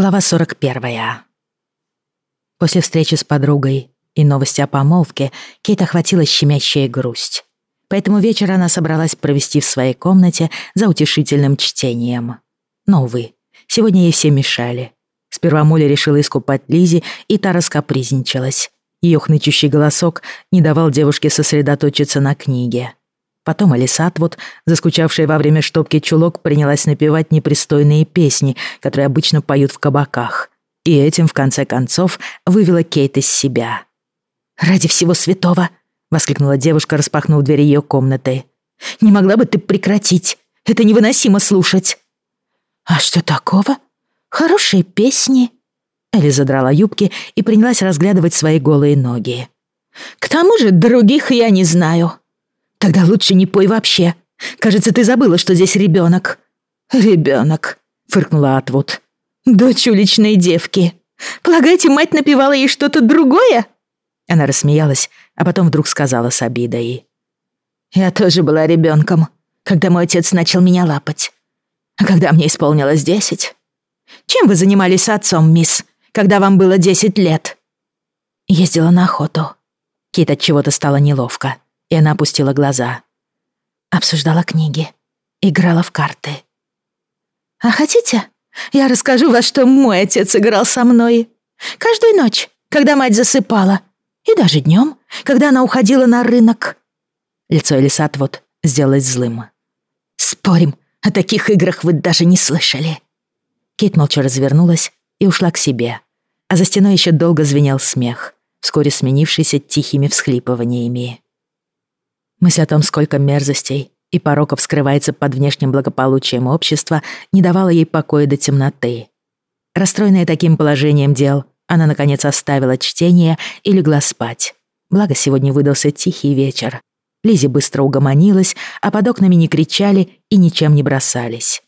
Глава 41. После встречи с подругой и новости о помолвке Кейт охватила щемящая грусть. Поэтому вечер она собралась провести в своей комнате за утешительным чтением. Но, увы, сегодня ей все мешали. Сперва Молли решила искупать Лизи, и та раскапризничалась. Ее хнычущий голосок не давал девушке сосредоточиться на книге. Потом Алисат, вот, заскучавшая во время штопки чулок, принялась напевать непристойные песни, которые обычно поют в кабаках. И этим, в конце концов, вывела Кейт из себя. «Ради всего святого!» — воскликнула девушка, распахнув дверь ее комнаты. «Не могла бы ты прекратить? Это невыносимо слушать!» «А что такого? Хорошие песни!» Элли задрала юбки и принялась разглядывать свои голые ноги. «К тому же других я не знаю», Тогда лучше не пой вообще. Кажется, ты забыла, что здесь ребенок. Ребенок, фыркнула Атвуд. Дочь уличной девки. Полагаете, мать напевала ей что-то другое? Она рассмеялась, а потом вдруг сказала с обидой. Я тоже была ребенком, когда мой отец начал меня лапать. А когда мне исполнилось десять? Чем вы занимались с отцом, мисс, когда вам было десять лет? Ездила на охоту. Кит от чего-то стало неловко и она опустила глаза. Обсуждала книги, играла в карты. «А хотите, я расскажу, во что мой отец играл со мной? Каждую ночь, когда мать засыпала, и даже днем, когда она уходила на рынок». Лицо Элисат вот сделалось злым. «Спорим, о таких играх вы даже не слышали». Кейт молча развернулась и ушла к себе, а за стеной еще долго звенел смех, вскоре сменившийся тихими всхлипываниями. Мысль о том, сколько мерзостей и пороков скрывается под внешним благополучием общества, не давала ей покоя до темноты. Расстроенная таким положением дел, она, наконец, оставила чтение и легла спать. Благо, сегодня выдался тихий вечер. Лизи быстро угомонилась, а под окнами не кричали и ничем не бросались.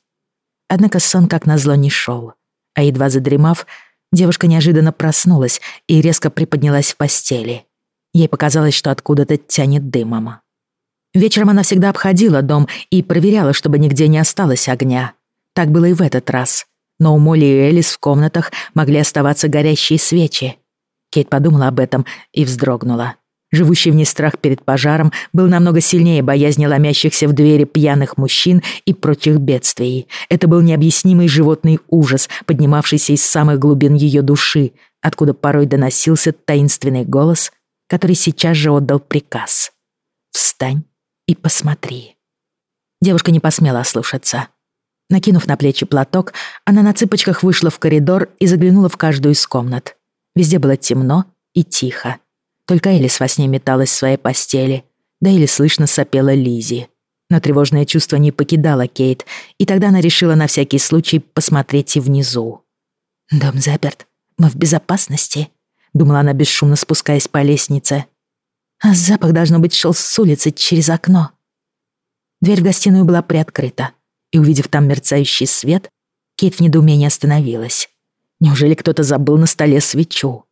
Однако сон, как назло, не шел. А едва задремав, девушка неожиданно проснулась и резко приподнялась в постели. Ей показалось, что откуда-то тянет дымом. Вечером она всегда обходила дом и проверяла, чтобы нигде не осталось огня. Так было и в этот раз. Но у Молли и Элис в комнатах могли оставаться горящие свечи. Кейт подумала об этом и вздрогнула. Живущий в ней страх перед пожаром был намного сильнее боязни ломящихся в двери пьяных мужчин и прочих бедствий. Это был необъяснимый животный ужас, поднимавшийся из самых глубин ее души, откуда порой доносился таинственный голос, который сейчас же отдал приказ. «Встань и посмотри». Девушка не посмела ослушаться. Накинув на плечи платок, она на цыпочках вышла в коридор и заглянула в каждую из комнат. Везде было темно и тихо. Только Элис во сне металась в своей постели, да или слышно сопела Лизи. Но тревожное чувство не покидало Кейт, и тогда она решила на всякий случай посмотреть и внизу. «Дом заперт, мы в безопасности», — думала она, бесшумно спускаясь по лестнице. А запах, должно быть, шел с улицы через окно. Дверь в гостиную была приоткрыта, и, увидев там мерцающий свет, Кейт в недоумении остановилась. Неужели кто-то забыл на столе свечу?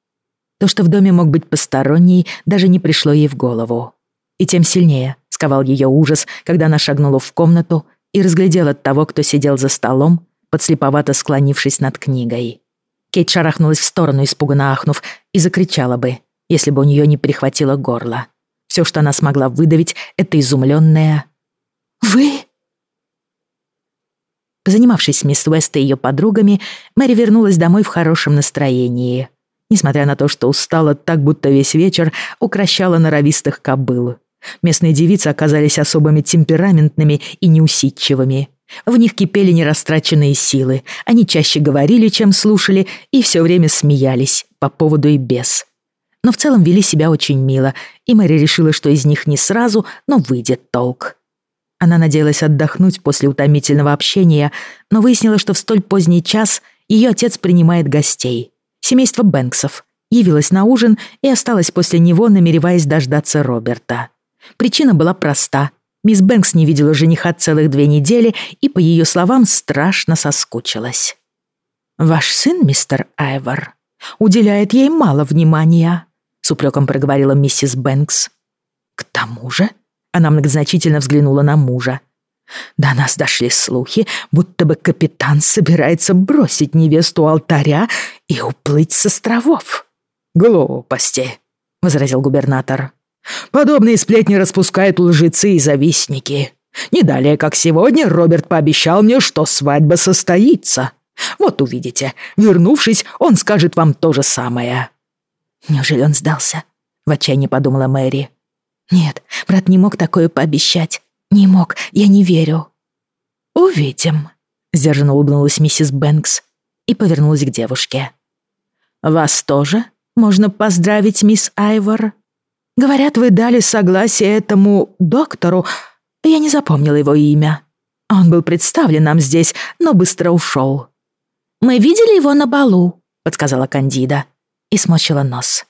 То, что в доме мог быть посторонний, даже не пришло ей в голову. И тем сильнее сковал ее ужас, когда она шагнула в комнату и разглядела того, кто сидел за столом, подслеповато склонившись над книгой. Кейт шарахнулась в сторону, испуганно ахнув, и закричала бы, если бы у нее не перехватило горло. Все, что она смогла выдавить, это изумленное «Вы?» Занимавшись с мисс Уэст и ее подругами, Мэри вернулась домой в хорошем настроении. Несмотря на то, что устала так, будто весь вечер укращала норовистых кобыл. Местные девицы оказались особыми темпераментными и неусидчивыми. В них кипели нерастраченные силы. Они чаще говорили, чем слушали, и все время смеялись, по поводу и без но в целом вели себя очень мило, и Мэри решила, что из них не сразу, но выйдет толк. Она надеялась отдохнуть после утомительного общения, но выяснила, что в столь поздний час ее отец принимает гостей. Семейство Бэнксов явилось на ужин и осталось после него, намереваясь дождаться Роберта. Причина была проста. Мисс Бэнкс не видела жениха целых две недели и, по ее словам, страшно соскучилась. «Ваш сын, мистер Айвор, уделяет ей мало внимания», с упреком проговорила миссис Бэнкс. К тому же, она многозначительно взглянула на мужа. До нас дошли слухи, будто бы капитан собирается бросить невесту алтаря и уплыть с островов. Глупости, возразил губернатор. Подобные сплетни распускают лжецы и завистники. Не далее, как сегодня, Роберт пообещал мне, что свадьба состоится. Вот увидите, вернувшись, он скажет вам то же самое. Неужели он сдался? В отчаянии подумала Мэри. Нет, брат не мог такое пообещать. Не мог, я не верю. Увидим, сдержанно улыбнулась миссис Бэнкс и повернулась к девушке. Вас тоже можно поздравить, мисс Айвор. Говорят, вы дали согласие этому доктору. Я не запомнила его имя. Он был представлен нам здесь, но быстро ушел. «Мы видели его на балу», — подсказала Кандида и смочила нос.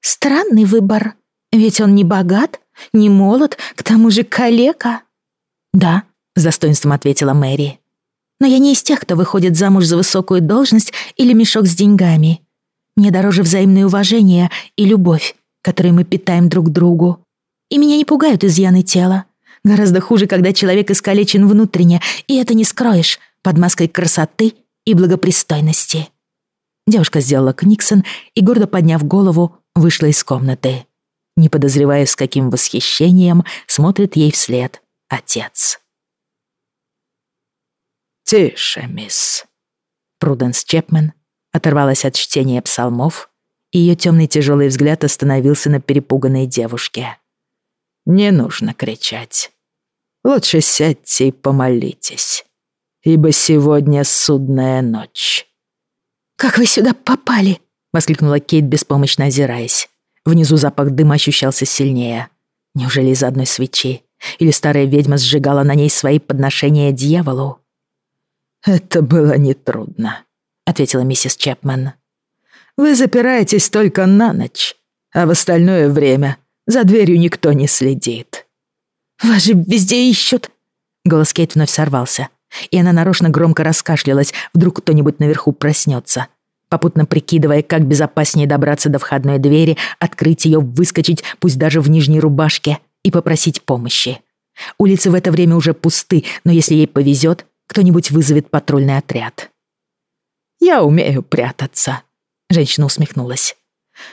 «Странный выбор, ведь он не богат, не молод, к тому же калека». «Да», — с достоинством ответила Мэри. «Но я не из тех, кто выходит замуж за высокую должность или мешок с деньгами. Мне дороже взаимное уважение и любовь, которые мы питаем друг другу. И меня не пугают изъяны тела. Гораздо хуже, когда человек искалечен внутренне, и это не скроешь под маской красоты и благопристойности». Девушка сделала книксон и, гордо подняв голову, вышла из комнаты, не подозревая, с каким восхищением смотрит ей вслед отец. «Тише, мисс». Пруденс Чепмен оторвалась от чтения псалмов, и ее темный тяжелый взгляд остановился на перепуганной девушке. «Не нужно кричать. Лучше сядьте и помолитесь, ибо сегодня судная ночь». «Как вы сюда попали?» — воскликнула Кейт, беспомощно озираясь. Внизу запах дыма ощущался сильнее. Неужели из одной свечи? Или старая ведьма сжигала на ней свои подношения дьяволу? «Это было нетрудно», — ответила миссис Чепмен. «Вы запираетесь только на ночь, а в остальное время за дверью никто не следит». «Вас же везде ищут!» Голос Кейт вновь сорвался, и она нарочно громко раскашлялась, вдруг кто-нибудь наверху проснется попутно прикидывая, как безопаснее добраться до входной двери, открыть ее, выскочить, пусть даже в нижней рубашке, и попросить помощи. Улицы в это время уже пусты, но если ей повезет, кто-нибудь вызовет патрульный отряд. «Я умею прятаться», — женщина усмехнулась.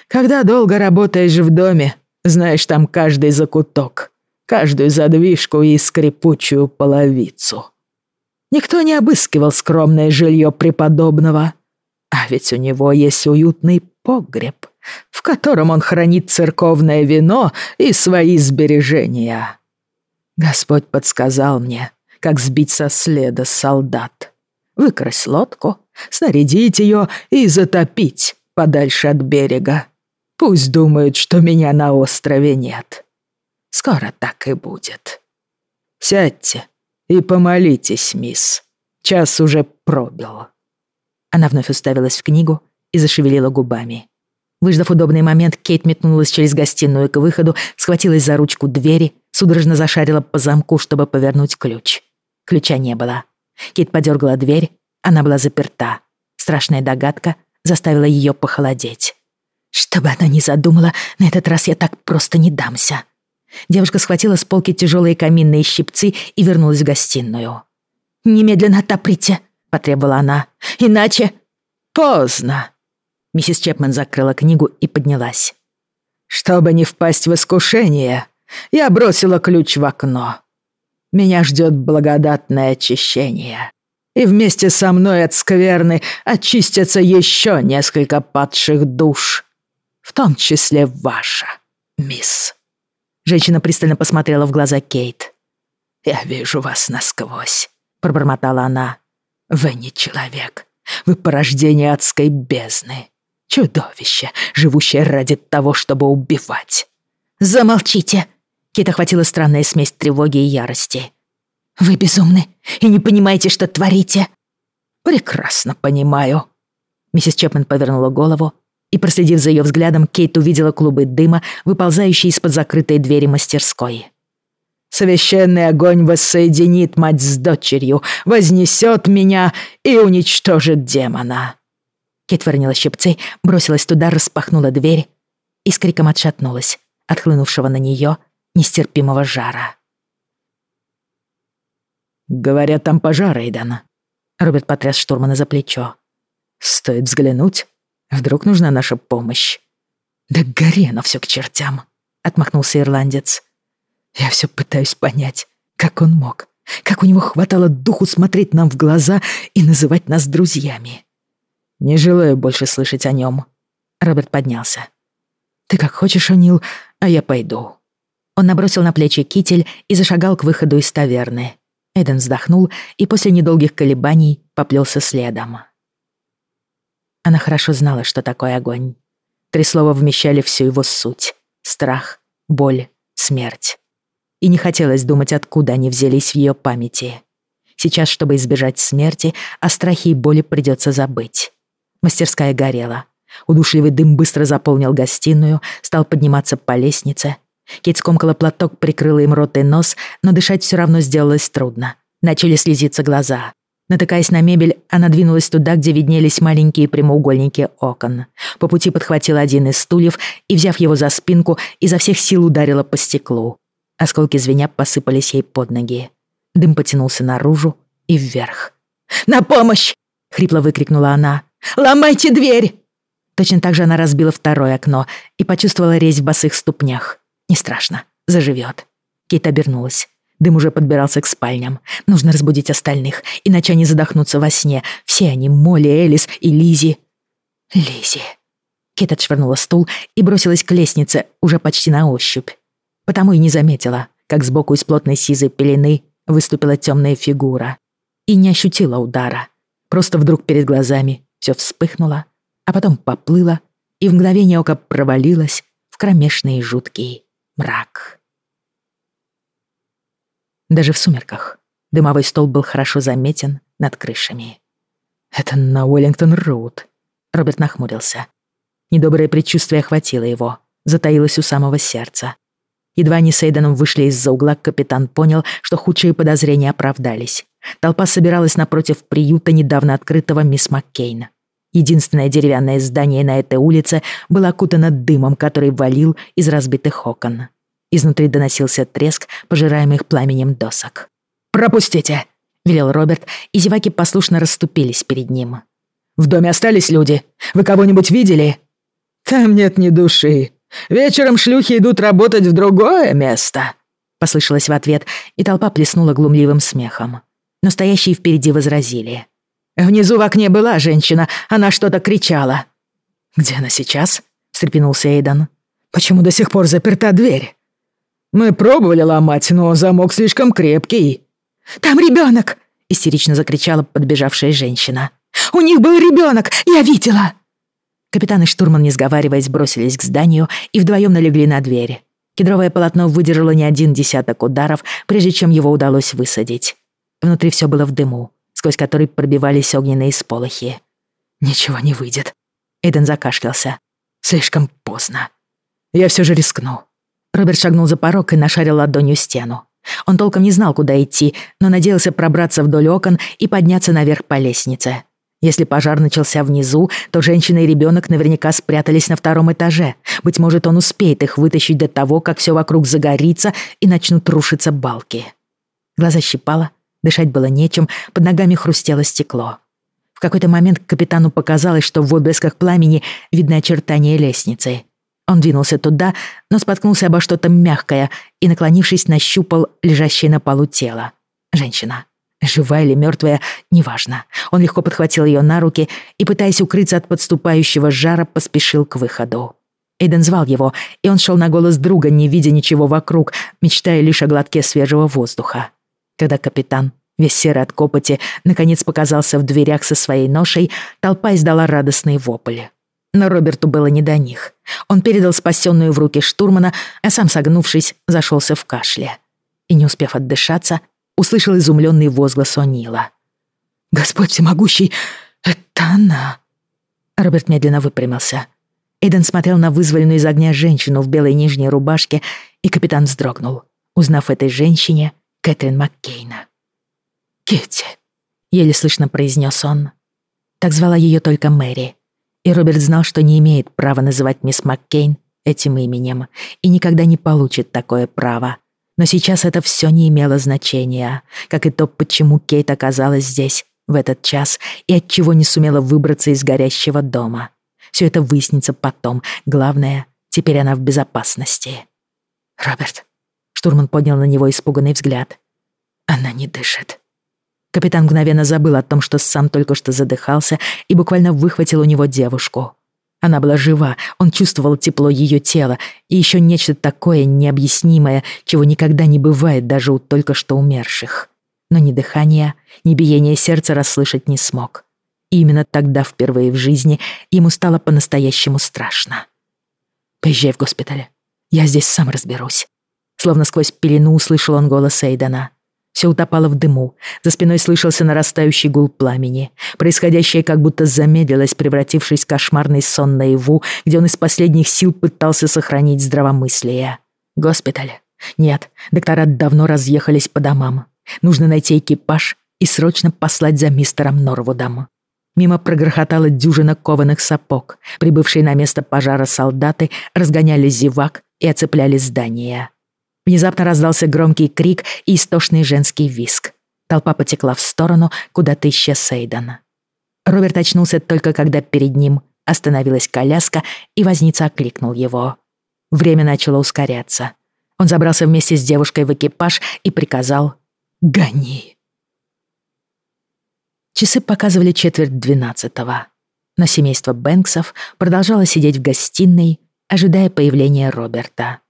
«Когда долго работаешь в доме, знаешь там каждый закуток, каждую задвижку и скрипучую половицу. Никто не обыскивал скромное жилье преподобного, а ведь у него есть уютный погреб, в котором он хранит церковное вино и свои сбережения. Господь подсказал мне, как сбить со следа солдат. Выкрасть лодку, снарядить ее и затопить подальше от берега. Пусть думают, что меня на острове нет. Скоро так и будет. Сядьте и помолитесь, мисс. Час уже пробил. Она вновь уставилась в книгу и зашевелила губами. Выждав удобный момент, Кейт метнулась через гостиную к выходу, схватилась за ручку двери, судорожно зашарила по замку, чтобы повернуть ключ. Ключа не было. Кейт подергала дверь, она была заперта. Страшная догадка заставила ее похолодеть. Что бы она ни задумала, на этот раз я так просто не дамся. Девушка схватила с полки тяжелые каминные щипцы и вернулась в гостиную. «Немедленно отоприте!» потребовала она. «Иначе...» «Поздно!» Миссис Чепмен закрыла книгу и поднялась. «Чтобы не впасть в искушение, я бросила ключ в окно. Меня ждет благодатное очищение. И вместе со мной от скверны очистятся еще несколько падших душ, в том числе ваша, мисс». Женщина пристально посмотрела в глаза Кейт. «Я вижу вас насквозь», — пробормотала она. Вы не человек. Вы порождение адской бездны. Чудовище, живущее ради того, чтобы убивать. Замолчите. Кит охватила странная смесь тревоги и ярости. Вы безумны и не понимаете, что творите. Прекрасно понимаю. Миссис Чепмен повернула голову, и, проследив за ее взглядом, Кейт увидела клубы дыма, выползающие из-под закрытой двери мастерской. Священный огонь воссоединит мать с дочерью, вознесет меня и уничтожит демона». Кит выронила щипцы, бросилась туда, распахнула дверь и с криком отшатнулась от хлынувшего на нее нестерпимого жара. «Говорят, там пожар, Эйдан». Роберт потряс штурмана за плечо. «Стоит взглянуть. Вдруг нужна наша помощь». «Да гори оно всё к чертям», — отмахнулся ирландец. «Я всё пытаюсь понять, как он мог, как у него хватало духу смотреть нам в глаза и называть нас друзьями». «Не желаю больше слышать о нём». Роберт поднялся. «Ты как хочешь, О'Нил, а я пойду». Он набросил на плечи китель и зашагал к выходу из таверны. Эден вздохнул и после недолгих колебаний поплелся следом. Она хорошо знала, что такое огонь. Три слова вмещали всю его суть. Страх, боль, смерть. И не хотелось думать, откуда они взялись в ее памяти. Сейчас, чтобы избежать смерти, о страхе и боли придется забыть. Мастерская горела. Удушливый дым быстро заполнил гостиную, стал подниматься по лестнице, Кейт скомкала платок, прикрыла им рот и нос, но дышать все равно сделалось трудно. Начали слезиться глаза. Натыкаясь на мебель, она двинулась туда, где виднелись маленькие прямоугольники окон. По пути подхватила один из стульев и, взяв его за спинку, изо всех сил ударила по стеклу. Осколки звеня посыпались ей под ноги. Дым потянулся наружу и вверх. «На помощь!» — хрипло выкрикнула она. «Ломайте дверь!» Точно так же она разбила второе окно и почувствовала резь в босых ступнях. Не страшно, заживет. Кейт обернулась. Дым уже подбирался к спальням. Нужно разбудить остальных, иначе они задохнутся во сне. Все они, Молли, Элис и Лизи. Лизи. Кейт отшвырнула стул и бросилась к лестнице, уже почти на ощупь. Потому и не заметила, как сбоку из плотной сизой пелены выступила темная фигура. И не ощутила удара. Просто вдруг перед глазами все вспыхнуло, а потом поплыло и в мгновение ока провалилось в кромешный и жуткий мрак. Даже в сумерках дымовой стол был хорошо заметен над крышами. «Это на Уэллингтон-Роуд», — Роберт нахмурился. Недоброе предчувствие охватило его, затаилось у самого сердца. Едва они с Эйденом вышли из-за угла, капитан понял, что худшие подозрения оправдались. Толпа собиралась напротив приюта недавно открытого мисс Маккейна. Единственное деревянное здание на этой улице было окутано дымом, который валил из разбитых окон. Изнутри доносился треск, пожираемых пламенем досок. «Пропустите!» — велел Роберт, и зеваки послушно расступились перед ним. «В доме остались люди? Вы кого-нибудь видели?» «Там нет ни души. Вечером шлюхи идут работать в другое место», — послышалось в ответ, и толпа плеснула глумливым смехом. Но стоящие впереди возразили. Внизу в окне была женщина, она что-то кричала. «Где она сейчас?» — встрепенулся Эйдан. «Почему до сих пор заперта дверь?» «Мы пробовали ломать, но замок слишком крепкий». «Там ребенок!» — истерично закричала подбежавшая женщина. «У них был ребенок, я видела!» Капитан и штурман, не сговариваясь, бросились к зданию и вдвоем налегли на дверь. Кедровое полотно выдержало не один десяток ударов, прежде чем его удалось высадить. Внутри все было в дыму сквозь который пробивались огненные сполохи. «Ничего не выйдет». Эйден закашлялся. «Слишком поздно. Я все же рискну». Роберт шагнул за порог и нашарил ладонью стену. Он толком не знал, куда идти, но надеялся пробраться вдоль окон и подняться наверх по лестнице. Если пожар начался внизу, то женщина и ребенок наверняка спрятались на втором этаже. Быть может, он успеет их вытащить до того, как все вокруг загорится и начнут рушиться балки. Глаза щипало, Дышать было нечем, под ногами хрустело стекло. В какой-то момент капитану показалось, что в отблесках пламени видны очертания лестницы. Он двинулся туда, но споткнулся обо что-то мягкое и, наклонившись, нащупал лежащее на полу тело. Женщина. Живая или мертвая, неважно. Он легко подхватил ее на руки и, пытаясь укрыться от подступающего жара, поспешил к выходу. Эйден звал его, и он шел на голос друга, не видя ничего вокруг, мечтая лишь о глотке свежего воздуха когда капитан, весь серый от копоти, наконец показался в дверях со своей ношей, толпа издала радостные вопли. Но Роберту было не до них. Он передал спасенную в руки штурмана, а сам, согнувшись, зашелся в кашле. И, не успев отдышаться, услышал изумленный возглас О'Нила. «Господь всемогущий, это она!» Роберт медленно выпрямился. Эйден смотрел на вызволенную из огня женщину в белой нижней рубашке, и капитан вздрогнул, узнав этой женщине Кэтрин Маккейна. «Китти», — еле слышно произнес он. Так звала ее только Мэри. И Роберт знал, что не имеет права называть мисс Маккейн этим именем и никогда не получит такое право. Но сейчас это все не имело значения, как и то, почему Кейт оказалась здесь в этот час и от чего не сумела выбраться из горящего дома. Все это выяснится потом. Главное, теперь она в безопасности. «Роберт», — штурман поднял на него испуганный взгляд. «Она не дышит». Капитан мгновенно забыл о том, что сам только что задыхался и буквально выхватил у него девушку. Она была жива, он чувствовал тепло ее тела и еще нечто такое необъяснимое, чего никогда не бывает даже у только что умерших. Но ни дыхания, ни биения сердца расслышать не смог. И именно тогда впервые в жизни ему стало по-настоящему страшно. «Поезжай в госпиталь. Я здесь сам разберусь». Словно сквозь пелену услышал он голос Эйдена. Все утопало в дыму, за спиной слышался нарастающий гул пламени. Происходящее как будто замедлилось, превратившись в кошмарный сон наяву, где он из последних сил пытался сохранить здравомыслие. Госпиталь? Нет, доктора давно разъехались по домам. Нужно найти экипаж и срочно послать за мистером Норвудом. Мимо прогрохотала дюжина кованых сапог. Прибывшие на место пожара солдаты разгоняли зевак и оцепляли здание. Внезапно раздался громкий крик и истошный женский виск. Толпа потекла в сторону, куда-то исчез Сейдан. Роберт очнулся только когда перед ним остановилась коляска, и возница окликнул его. Время начало ускоряться. Он забрался вместе с девушкой в экипаж и приказал «Гони!». Часы показывали четверть двенадцатого. Но семейство Бэнксов продолжало сидеть в гостиной, ожидая появления Роберта.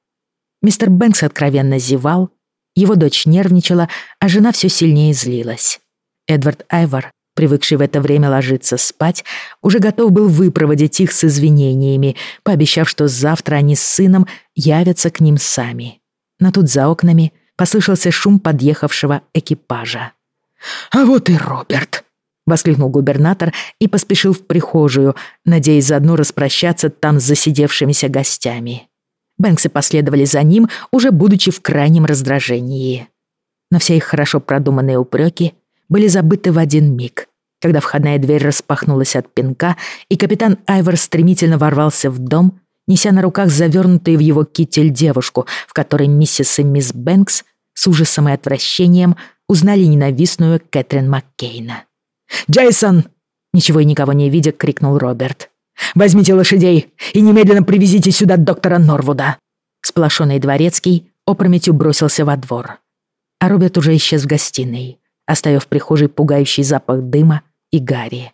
Мистер Бэнкс откровенно зевал, его дочь нервничала, а жена все сильнее злилась. Эдвард Айвор, привыкший в это время ложиться спать, уже готов был выпроводить их с извинениями, пообещав, что завтра они с сыном явятся к ним сами. Но тут за окнами послышался шум подъехавшего экипажа. «А вот и Роберт!» — воскликнул губернатор и поспешил в прихожую, надеясь заодно распрощаться там с засидевшимися гостями. Бэнксы последовали за ним, уже будучи в крайнем раздражении. Но все их хорошо продуманные упреки были забыты в один миг, когда входная дверь распахнулась от пинка, и капитан Айвор стремительно ворвался в дом, неся на руках завернутую в его китель девушку, в которой миссис и мисс Бэнкс с ужасом и отвращением узнали ненавистную Кэтрин Маккейна. «Джейсон!» Ничего и никого не видя, крикнул Роберт. Возьмите лошадей и немедленно привезите сюда доктора Норвуда!» Сплошенный дворецкий опрометью бросился во двор. А Роберт уже исчез в гостиной, оставив в прихожей пугающий запах дыма и гари.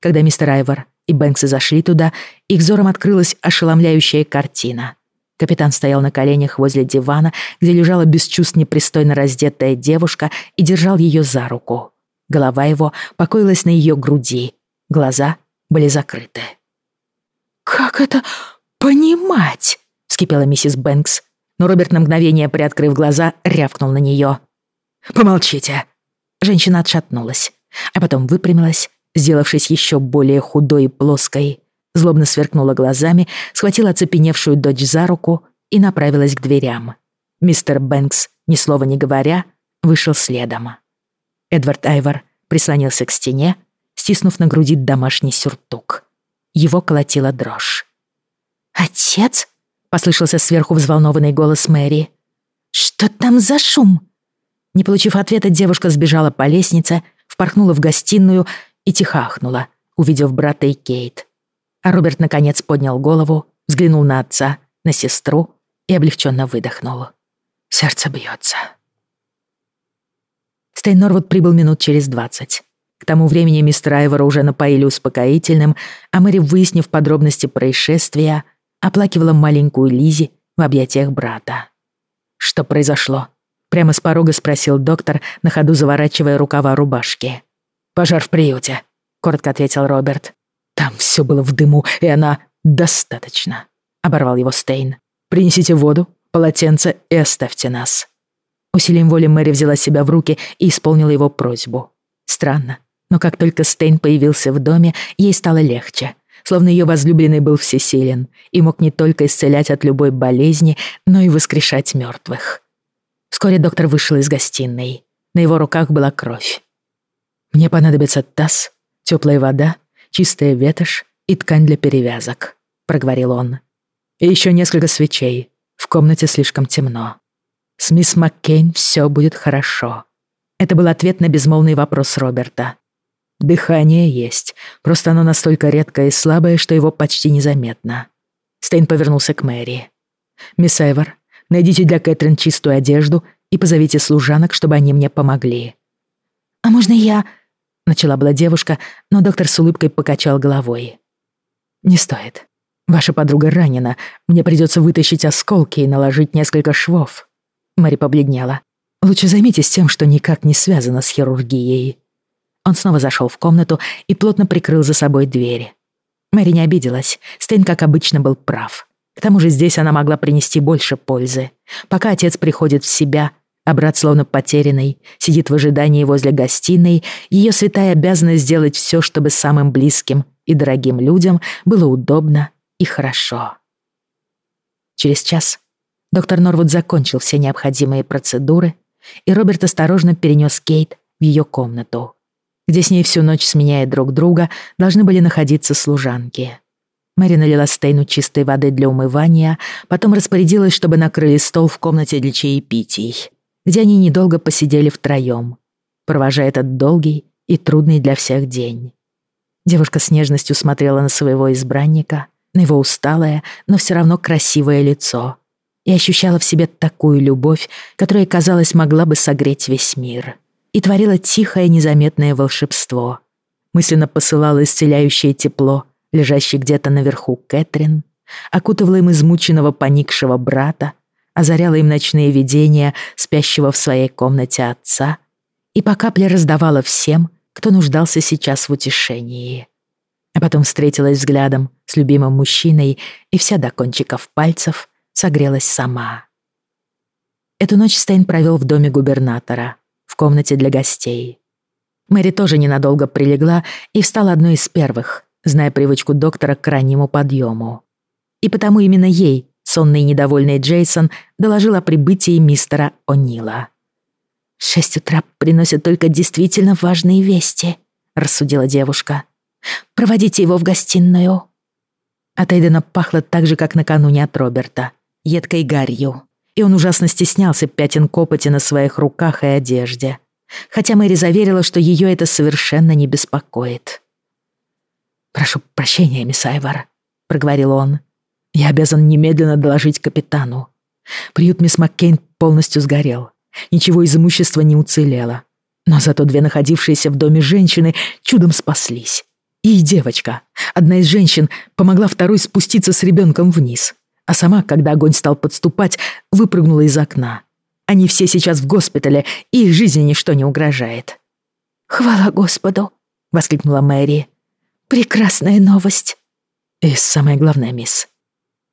Когда мистер Айвор и Бэнксы зашли туда, их взором открылась ошеломляющая картина. Капитан стоял на коленях возле дивана, где лежала без чувств непристойно раздетая девушка и держал ее за руку. Голова его покоилась на ее груди, глаза были закрыты. «Как это понимать?» — вскипела миссис Бэнкс. Но Роберт на мгновение, приоткрыв глаза, рявкнул на нее. «Помолчите!» Женщина отшатнулась, а потом выпрямилась, сделавшись еще более худой и плоской, злобно сверкнула глазами, схватила оцепеневшую дочь за руку и направилась к дверям. Мистер Бэнкс, ни слова не говоря, вышел следом. Эдвард Айвор прислонился к стене, стиснув на груди домашний сюртук. Его колотила дрожь. «Отец?» — послышался сверху взволнованный голос Мэри. «Что там за шум?» Не получив ответа, девушка сбежала по лестнице, впорхнула в гостиную и тихо ахнула, увидев брата и Кейт. А Роберт наконец поднял голову, взглянул на отца, на сестру и облегченно выдохнул. Сердце бьется. Стейн Норвуд прибыл минут через двадцать. К тому времени мистер Айвора уже напоили успокоительным, а Мэри, выяснив подробности происшествия, оплакивала маленькую Лизи в объятиях брата. «Что произошло?» — прямо с порога спросил доктор, на ходу заворачивая рукава рубашки. «Пожар в приюте», — коротко ответил Роберт. «Там все было в дыму, и она достаточно», — оборвал его Стейн. «Принесите воду, полотенце и оставьте нас». Усилием воли Мэри взяла себя в руки и исполнила его просьбу. Странно, но как только Стейн появился в доме, ей стало легче. Словно ее возлюбленный был всесилен и мог не только исцелять от любой болезни, но и воскрешать мертвых. Вскоре доктор вышел из гостиной. На его руках была кровь. «Мне понадобится таз, теплая вода, чистая ветошь и ткань для перевязок», — проговорил он. «И еще несколько свечей. В комнате слишком темно». С мисс Маккейн все будет хорошо. Это был ответ на безмолвный вопрос Роберта. Дыхание есть, просто оно настолько редкое и слабое, что его почти незаметно. Стейн повернулся к Мэри. «Мисс Эвер, найдите для Кэтрин чистую одежду и позовите служанок, чтобы они мне помогли». «А можно я...» — начала была девушка, но доктор с улыбкой покачал головой. «Не стоит. Ваша подруга ранена. Мне придется вытащить осколки и наложить несколько швов». Мэри побледнела. «Лучше займитесь тем, что никак не связано с хирургией». Он снова зашел в комнату и плотно прикрыл за собой дверь. Мэри не обиделась. Стейн, как обычно, был прав. К тому же здесь она могла принести больше пользы. Пока отец приходит в себя, а брат, словно потерянный, сидит в ожидании возле гостиной, ее святая обязанность сделать все, чтобы самым близким и дорогим людям было удобно и хорошо. Через час доктор Норвуд закончил все необходимые процедуры, и Роберт осторожно перенес Кейт в ее комнату где с ней всю ночь сменяя друг друга, должны были находиться служанки. Мэри налила Стейну чистой воды для умывания, потом распорядилась, чтобы накрыли стол в комнате для чаепитий, где они недолго посидели втроём, провожая этот долгий и трудный для всех день. Девушка с нежностью смотрела на своего избранника, на его усталое, но все равно красивое лицо, и ощущала в себе такую любовь, которая, казалось, могла бы согреть весь мир и творила тихое незаметное волшебство. Мысленно посылала исцеляющее тепло, лежащее где-то наверху Кэтрин, окутывала им измученного поникшего брата, озаряла им ночные видения спящего в своей комнате отца и по капле раздавала всем, кто нуждался сейчас в утешении. А потом встретилась взглядом с любимым мужчиной и вся до кончиков пальцев согрелась сама. Эту ночь Стейн провел в доме губернатора — комнате для гостей. Мэри тоже ненадолго прилегла и встала одной из первых, зная привычку доктора к раннему подъему. И потому именно ей, сонный и недовольный Джейсон, доложил о прибытии мистера О'Нила. шесть утра приносят только действительно важные вести», — рассудила девушка. «Проводите его в гостиную». От Эйдена пахло так же, как накануне от Роберта, едкой гарью и он ужасно стеснялся пятен копоти на своих руках и одежде. Хотя Мэри заверила, что ее это совершенно не беспокоит. «Прошу прощения, мисс Айвар», — проговорил он. «Я обязан немедленно доложить капитану. Приют мисс Маккейн полностью сгорел. Ничего из имущества не уцелело. Но зато две находившиеся в доме женщины чудом спаслись. И девочка, одна из женщин, помогла второй спуститься с ребенком вниз а сама, когда огонь стал подступать, выпрыгнула из окна. Они все сейчас в госпитале, и их жизни ничто не угрожает. «Хвала Господу!» — воскликнула Мэри. «Прекрасная новость!» И самое главное, мисс.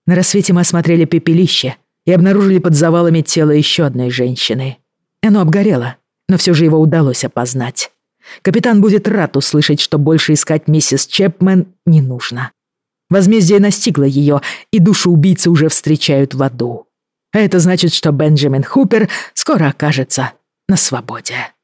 На рассвете мы осмотрели пепелище и обнаружили под завалами тело еще одной женщины. Оно обгорело, но все же его удалось опознать. Капитан будет рад услышать, что больше искать миссис Чепмен не нужно. Возмездие настигло ее, и душу убийцы уже встречают в аду. Это значит, что Бенджамин Хупер скоро окажется на свободе.